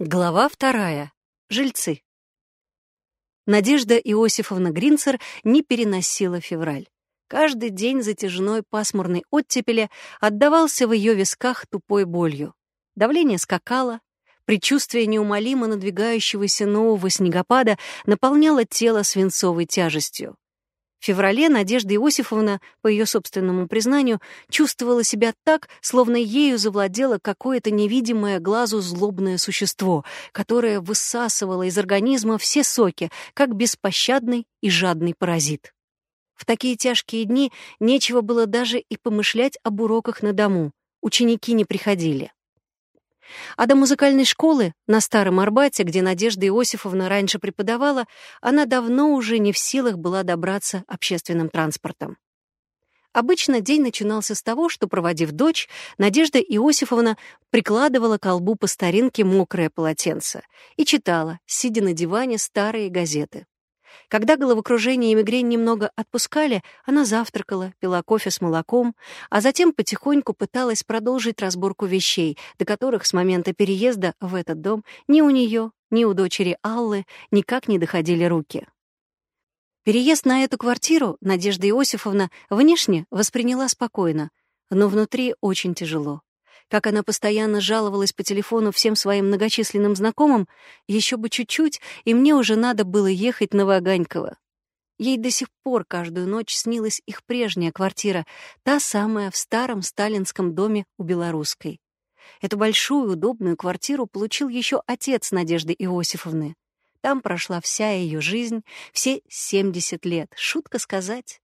Глава вторая. Жильцы. Надежда Иосифовна Гринцер не переносила февраль. Каждый день затяжной пасмурной оттепели отдавался в ее висках тупой болью. Давление скакало, предчувствие неумолимо надвигающегося нового снегопада наполняло тело свинцовой тяжестью. В феврале Надежда Иосифовна, по ее собственному признанию, чувствовала себя так, словно ею завладело какое-то невидимое глазу злобное существо, которое высасывало из организма все соки, как беспощадный и жадный паразит. В такие тяжкие дни нечего было даже и помышлять об уроках на дому. Ученики не приходили. А до музыкальной школы на Старом Арбате, где Надежда Иосифовна раньше преподавала, она давно уже не в силах была добраться общественным транспортом. Обычно день начинался с того, что, проводив дочь, Надежда Иосифовна прикладывала к колбу по старинке мокрое полотенце и читала, сидя на диване, старые газеты. Когда головокружение и мигрень немного отпускали, она завтракала, пила кофе с молоком, а затем потихоньку пыталась продолжить разборку вещей, до которых с момента переезда в этот дом ни у нее, ни у дочери Аллы никак не доходили руки. Переезд на эту квартиру Надежда Иосифовна внешне восприняла спокойно, но внутри очень тяжело как она постоянно жаловалась по телефону всем своим многочисленным знакомым, еще бы чуть-чуть, и мне уже надо было ехать на Ваганьково. Ей до сих пор каждую ночь снилась их прежняя квартира, та самая в старом сталинском доме у Белорусской. Эту большую, удобную квартиру получил еще отец Надежды Иосифовны. Там прошла вся ее жизнь, все 70 лет, шутка сказать.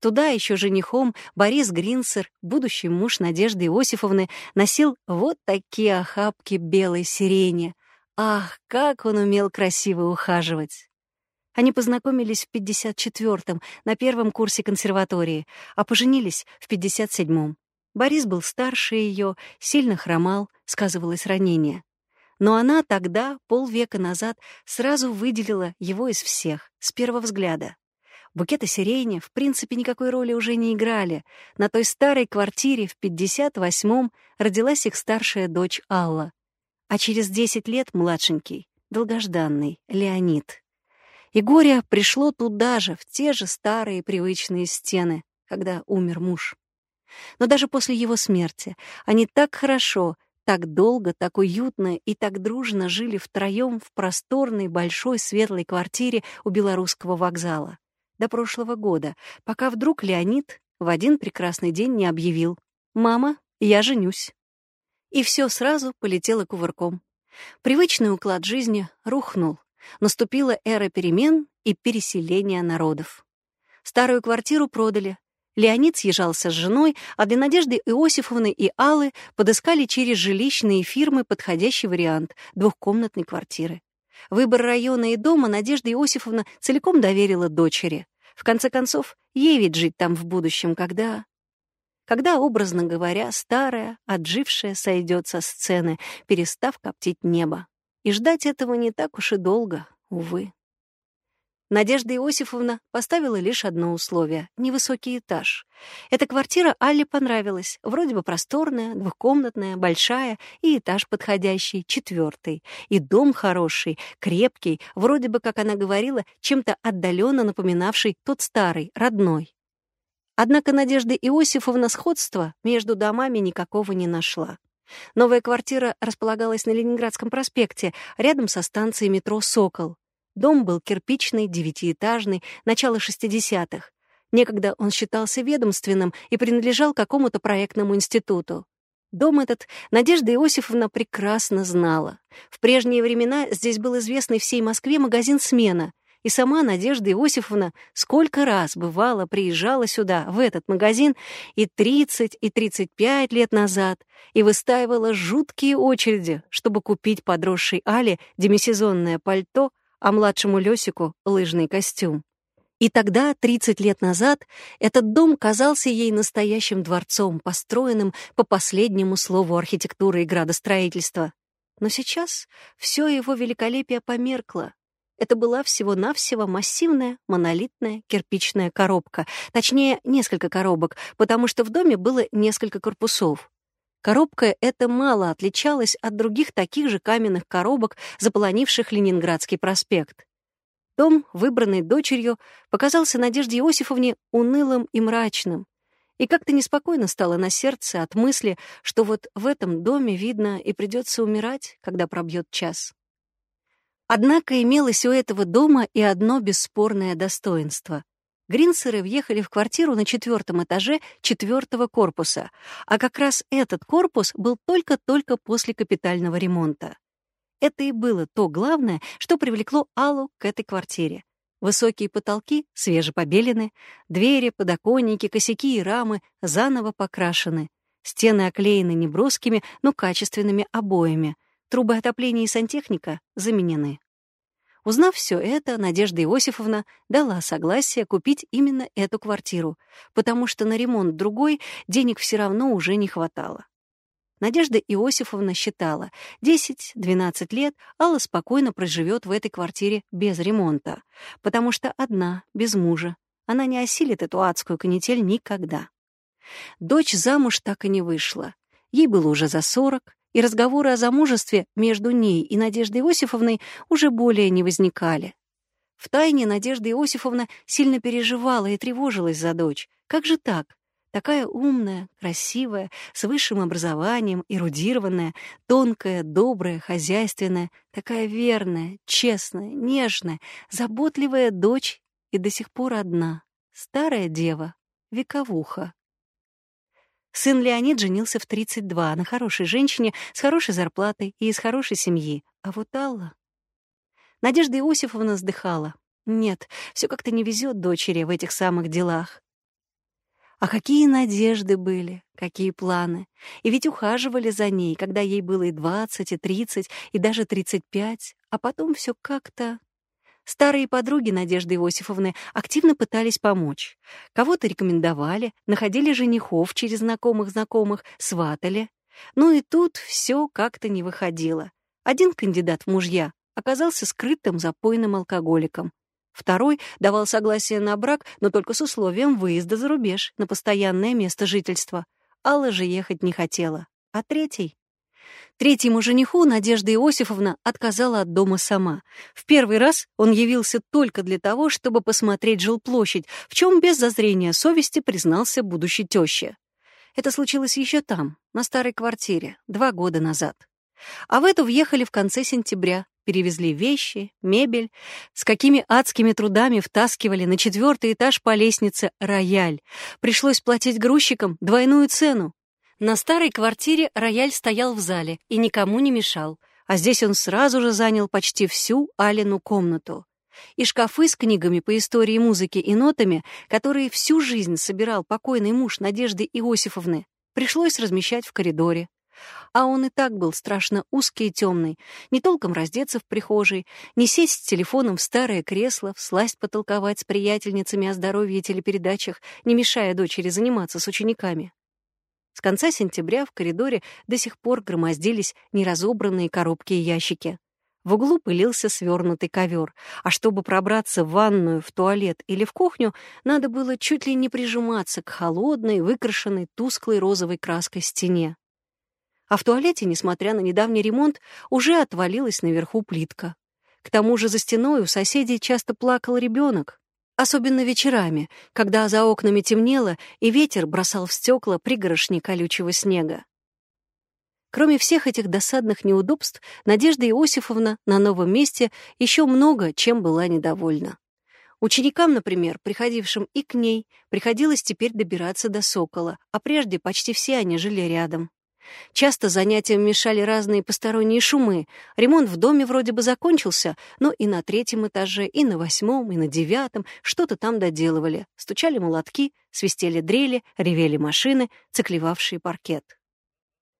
Туда еще женихом Борис Гринцер, будущий муж Надежды Иосифовны, носил вот такие охапки белой сирени. Ах, как он умел красиво ухаживать! Они познакомились в 54-м, на первом курсе консерватории, а поженились в 57-м. Борис был старше ее, сильно хромал, сказывалось ранение. Но она тогда, полвека назад, сразу выделила его из всех, с первого взгляда. Букеты сирени в принципе никакой роли уже не играли. На той старой квартире в 58-м родилась их старшая дочь Алла. А через 10 лет младшенький, долгожданный, Леонид. И горе пришло туда же, в те же старые привычные стены, когда умер муж. Но даже после его смерти они так хорошо, так долго, так уютно и так дружно жили втроем в просторной, большой, светлой квартире у Белорусского вокзала до прошлого года, пока вдруг Леонид в один прекрасный день не объявил «Мама, я женюсь». И все сразу полетело кувырком. Привычный уклад жизни рухнул. Наступила эра перемен и переселения народов. Старую квартиру продали. Леонид съезжался с женой, а для Надежды Иосифовны и Аллы подыскали через жилищные фирмы подходящий вариант двухкомнатной квартиры. Выбор района и дома Надежда Иосифовна целиком доверила дочери. В конце концов, ей ведь жить там в будущем, когда... Когда, образно говоря, старая, отжившая сойдет со сцены, перестав коптить небо. И ждать этого не так уж и долго, увы. Надежда Иосифовна поставила лишь одно условие — невысокий этаж. Эта квартира Алле понравилась. Вроде бы просторная, двухкомнатная, большая, и этаж подходящий, четвертый. И дом хороший, крепкий, вроде бы, как она говорила, чем-то отдаленно напоминавший тот старый, родной. Однако Надежда Иосифовна сходства между домами никакого не нашла. Новая квартира располагалась на Ленинградском проспекте, рядом со станцией метро «Сокол». Дом был кирпичный, девятиэтажный, начало 60-х. Некогда он считался ведомственным и принадлежал какому-то проектному институту. Дом этот Надежда Иосифовна прекрасно знала. В прежние времена здесь был известный всей Москве магазин «Смена», и сама Надежда Иосифовна сколько раз бывала, приезжала сюда, в этот магазин, и 30, и 35 лет назад, и выстаивала жуткие очереди, чтобы купить подросшей Але демисезонное пальто а младшему Лёсику — лыжный костюм. И тогда, 30 лет назад, этот дом казался ей настоящим дворцом, построенным по последнему слову архитектуры и градостроительства. Но сейчас все его великолепие померкло. Это была всего-навсего массивная, монолитная кирпичная коробка. Точнее, несколько коробок, потому что в доме было несколько корпусов. Коробка эта мало отличалась от других таких же каменных коробок, заполонивших Ленинградский проспект. Дом, выбранный дочерью, показался Надежде Иосифовне унылым и мрачным. И как-то неспокойно стало на сердце от мысли, что вот в этом доме, видно, и придется умирать, когда пробьет час. Однако имелось у этого дома и одно бесспорное достоинство. Гринсеры въехали в квартиру на четвертом этаже четвертого корпуса, а как раз этот корпус был только-только после капитального ремонта. Это и было то главное, что привлекло Аллу к этой квартире. Высокие потолки свежепобелены, двери, подоконники, косяки и рамы заново покрашены. Стены оклеены неброскими, но качественными обоями. Трубы отопления и сантехника заменены. Узнав все это, Надежда Иосифовна дала согласие купить именно эту квартиру, потому что на ремонт другой денег все равно уже не хватало. Надежда Иосифовна считала, 10-12 лет Алла спокойно проживет в этой квартире без ремонта, потому что одна, без мужа. Она не осилит эту адскую канитель никогда. Дочь замуж так и не вышла. Ей было уже за 40, и разговоры о замужестве между ней и Надеждой Иосифовной уже более не возникали. Втайне Надежда Иосифовна сильно переживала и тревожилась за дочь. Как же так? Такая умная, красивая, с высшим образованием, эрудированная, тонкая, добрая, хозяйственная, такая верная, честная, нежная, заботливая дочь и до сих пор одна, старая дева, вековуха. Сын Леонид женился в 32 на хорошей женщине с хорошей зарплатой и из хорошей семьи. А вот Алла... Надежда Иосифовна вздыхала. Нет, все как-то не везет дочери в этих самых делах. А какие надежды были, какие планы. И ведь ухаживали за ней, когда ей было и двадцать, и тридцать, и даже тридцать пять, а потом все как-то... Старые подруги Надежды Иосифовны активно пытались помочь. Кого-то рекомендовали, находили женихов через знакомых знакомых, сватали. Ну и тут все как-то не выходило. Один кандидат в мужья оказался скрытым запойным алкоголиком. Второй давал согласие на брак, но только с условием выезда за рубеж, на постоянное место жительства. Алла же ехать не хотела. А третий? Третьему жениху Надежда Иосифовна отказала от дома сама. В первый раз он явился только для того, чтобы посмотреть жилплощадь, в чем без зазрения совести признался будущий теща. Это случилось еще там, на старой квартире, два года назад. А в эту въехали в конце сентября, перевезли вещи, мебель, с какими адскими трудами втаскивали на четвертый этаж по лестнице рояль. Пришлось платить грузчикам двойную цену. На старой квартире рояль стоял в зале и никому не мешал, а здесь он сразу же занял почти всю Алину комнату. И шкафы с книгами по истории музыки и нотами, которые всю жизнь собирал покойный муж Надежды Иосифовны, пришлось размещать в коридоре. А он и так был страшно узкий и темный, не толком раздеться в прихожей, не сесть с телефоном в старое кресло, всласть потолковать с приятельницами о здоровье и телепередачах, не мешая дочери заниматься с учениками. С конца сентября в коридоре до сих пор громоздились неразобранные коробки и ящики. В углу пылился свернутый ковер, а чтобы пробраться в ванную, в туалет или в кухню, надо было чуть ли не прижиматься к холодной, выкрашенной тусклой розовой краской стене. А в туалете, несмотря на недавний ремонт, уже отвалилась наверху плитка. К тому же за стеной у соседей часто плакал ребенок, особенно вечерами, когда за окнами темнело и ветер бросал в стекла пригорошни колючего снега. Кроме всех этих досадных неудобств, Надежда Иосифовна на новом месте еще много чем была недовольна. Ученикам, например, приходившим и к ней, приходилось теперь добираться до Сокола, а прежде почти все они жили рядом. Часто занятиям мешали разные посторонние шумы. Ремонт в доме вроде бы закончился, но и на третьем этаже, и на восьмом, и на девятом что-то там доделывали. Стучали молотки, свистели дрели, ревели машины, циклевавшие паркет.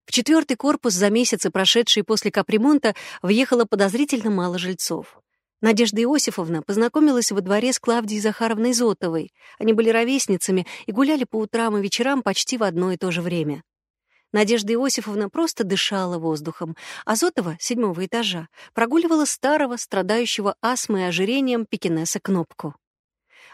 В четвертый корпус за месяцы, прошедший после капремонта, въехало подозрительно мало жильцов. Надежда Иосифовна познакомилась во дворе с Клавдией Захаровной Зотовой. Они были ровесницами и гуляли по утрам и вечерам почти в одно и то же время. Надежда Иосифовна просто дышала воздухом. Азотова, седьмого этажа, прогуливала старого, страдающего астмой и ожирением пекинеса Кнопку.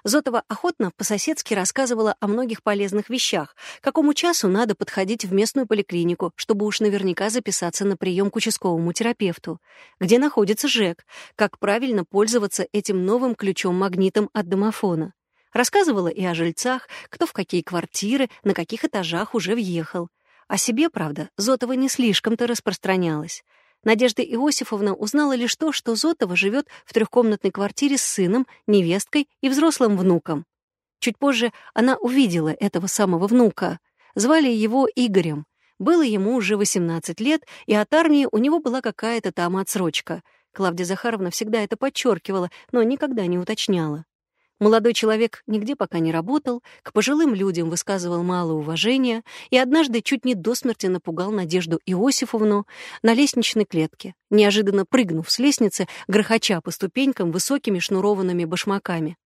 Зотова охотно по-соседски рассказывала о многих полезных вещах, какому часу надо подходить в местную поликлинику, чтобы уж наверняка записаться на прием к участковому терапевту, где находится ЖЭК, как правильно пользоваться этим новым ключом-магнитом от домофона. Рассказывала и о жильцах, кто в какие квартиры, на каких этажах уже въехал. О себе, правда, Зотова не слишком-то распространялась. Надежда Иосифовна узнала лишь то, что Зотова живет в трехкомнатной квартире с сыном, невесткой и взрослым внуком. Чуть позже она увидела этого самого внука. Звали его Игорем. Было ему уже 18 лет, и от армии у него была какая-то там отсрочка. Клавдия Захаровна всегда это подчеркивала, но никогда не уточняла. Молодой человек нигде пока не работал, к пожилым людям высказывал мало уважения и однажды чуть не до смерти напугал Надежду Иосифовну на лестничной клетке, неожиданно прыгнув с лестницы, грохоча по ступенькам высокими шнурованными башмаками.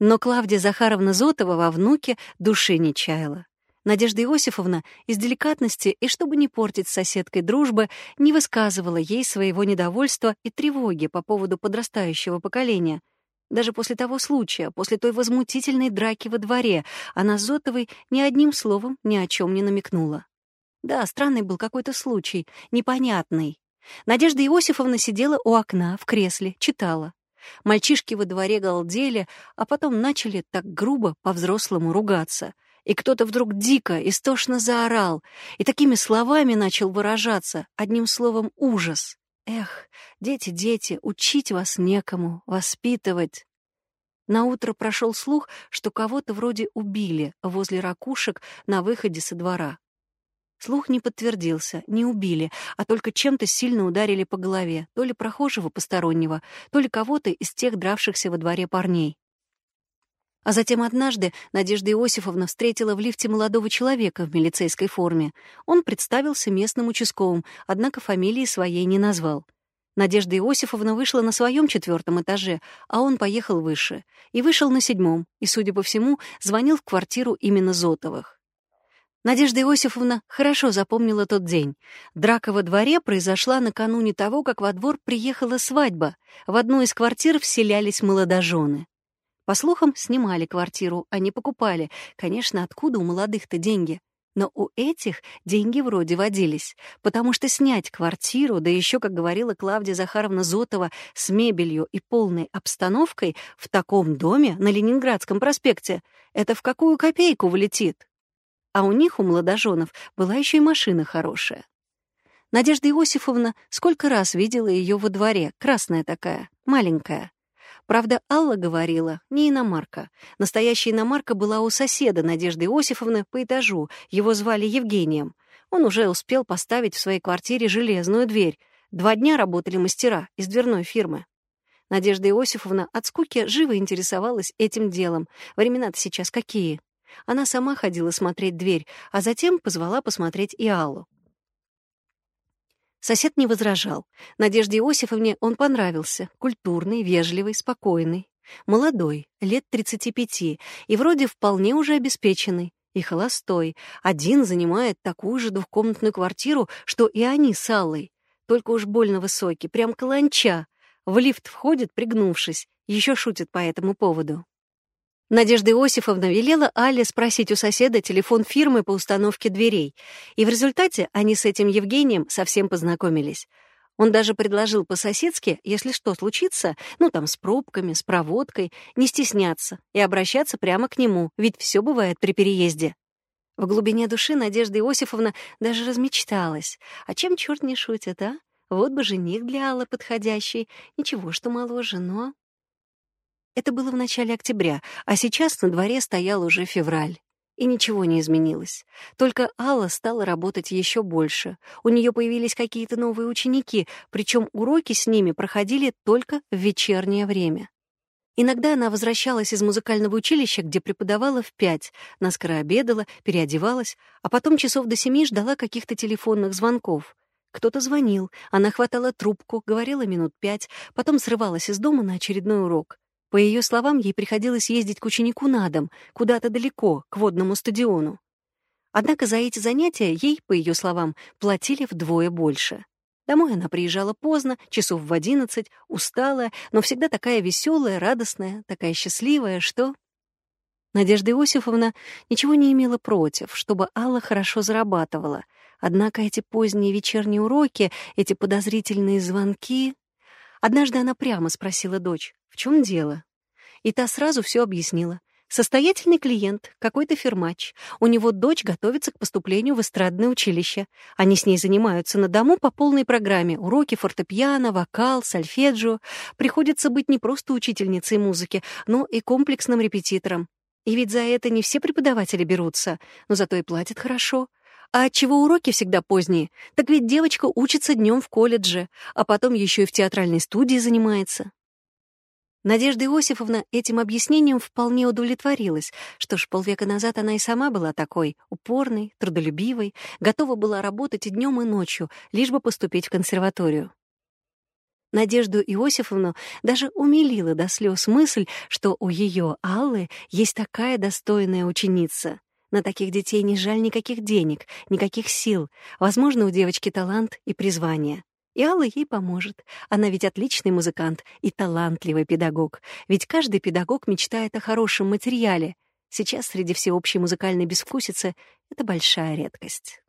Но Клавдия Захаровна Зотова во внуке души не чаяла. Надежда Иосифовна из деликатности и чтобы не портить с соседкой дружбы, не высказывала ей своего недовольства и тревоги по поводу подрастающего поколения — даже после того случая, после той возмутительной драки во дворе, она Зотовой ни одним словом ни о чем не намекнула. Да, странный был какой-то случай, непонятный. Надежда Иосифовна сидела у окна в кресле, читала. Мальчишки во дворе галдели, а потом начали так грубо по-взрослому ругаться. И кто-то вдруг дико, истошно заорал, и такими словами начал выражаться, одним словом «ужас». Эх, дети, дети, учить вас некому, воспитывать. На утро прошел слух, что кого-то вроде убили возле ракушек на выходе со двора. Слух не подтвердился, не убили, а только чем-то сильно ударили по голове, то ли прохожего постороннего, то ли кого-то из тех дравшихся во дворе парней. А затем однажды Надежда Иосифовна встретила в лифте молодого человека в милицейской форме. Он представился местным участковым, однако фамилии своей не назвал. Надежда Иосифовна вышла на своем четвертом этаже, а он поехал выше. И вышел на седьмом, и, судя по всему, звонил в квартиру именно Зотовых. Надежда Иосифовна хорошо запомнила тот день. Драка во дворе произошла накануне того, как во двор приехала свадьба. В одну из квартир вселялись молодожены. По слухам, снимали квартиру, а не покупали. Конечно, откуда у молодых-то деньги? Но у этих деньги вроде водились, потому что снять квартиру, да еще, как говорила Клавдия Захаровна Зотова, с мебелью и полной обстановкой в таком доме на Ленинградском проспекте, это в какую копейку влетит? А у них, у молодоженов, была еще и машина хорошая. Надежда Иосифовна сколько раз видела ее во дворе, красная такая, маленькая. Правда, Алла говорила, не иномарка. Настоящая иномарка была у соседа Надежды Иосифовны по этажу, его звали Евгением. Он уже успел поставить в своей квартире железную дверь. Два дня работали мастера из дверной фирмы. Надежда Иосифовна от скуки живо интересовалась этим делом. Времена-то сейчас какие? Она сама ходила смотреть дверь, а затем позвала посмотреть и Аллу. Сосед не возражал. Надежде Иосифовне он понравился. Культурный, вежливый, спокойный. Молодой, лет 35, и вроде вполне уже обеспеченный. И холостой. Один занимает такую же двухкомнатную квартиру, что и они с Аллой. Только уж больно высокий, прям каланча. В лифт входит, пригнувшись. Еще шутит по этому поводу. Надежда Иосифовна велела Але спросить у соседа телефон фирмы по установке дверей, и в результате они с этим Евгением совсем познакомились. Он даже предложил по-соседски, если что случится, ну там с пробками, с проводкой, не стесняться и обращаться прямо к нему, ведь все бывает при переезде. В глубине души Надежда Иосифовна даже размечталась. А чем черт не шутит, а? Вот бы жених для Аллы подходящий. Ничего, что моложе, но... Это было в начале октября, а сейчас на дворе стоял уже февраль. И ничего не изменилось. Только Алла стала работать еще больше. У нее появились какие-то новые ученики, причем уроки с ними проходили только в вечернее время. Иногда она возвращалась из музыкального училища, где преподавала в пять, наскоро обедала, переодевалась, а потом часов до семи ждала каких-то телефонных звонков. Кто-то звонил, она хватала трубку, говорила минут пять, потом срывалась из дома на очередной урок. По ее словам, ей приходилось ездить к ученику на дом, куда-то далеко, к водному стадиону. Однако за эти занятия ей, по ее словам, платили вдвое больше. Домой она приезжала поздно, часов в одиннадцать, усталая, но всегда такая веселая, радостная, такая счастливая, что... Надежда Иосифовна ничего не имела против, чтобы Алла хорошо зарабатывала. Однако эти поздние вечерние уроки, эти подозрительные звонки... Однажды она прямо спросила дочь, в чем дело? И та сразу все объяснила. Состоятельный клиент, какой-то фермач. У него дочь готовится к поступлению в эстрадное училище. Они с ней занимаются на дому по полной программе. Уроки фортепиано, вокал, сольфеджио. Приходится быть не просто учительницей музыки, но и комплексным репетитором. И ведь за это не все преподаватели берутся, но зато и платят хорошо. А отчего уроки всегда поздние? Так ведь девочка учится днем в колледже, а потом еще и в театральной студии занимается. Надежда Иосифовна этим объяснением вполне удовлетворилась. Что ж, полвека назад она и сама была такой, упорной, трудолюбивой, готова была работать и днем, и ночью, лишь бы поступить в консерваторию. Надежду Иосифовну даже умилила до слез мысль, что у ее Аллы есть такая достойная ученица. На таких детей не жаль никаких денег, никаких сил. Возможно, у девочки талант и призвание. И Алла ей поможет. Она ведь отличный музыкант и талантливый педагог. Ведь каждый педагог мечтает о хорошем материале. Сейчас среди всеобщей музыкальной безвкусицы это большая редкость.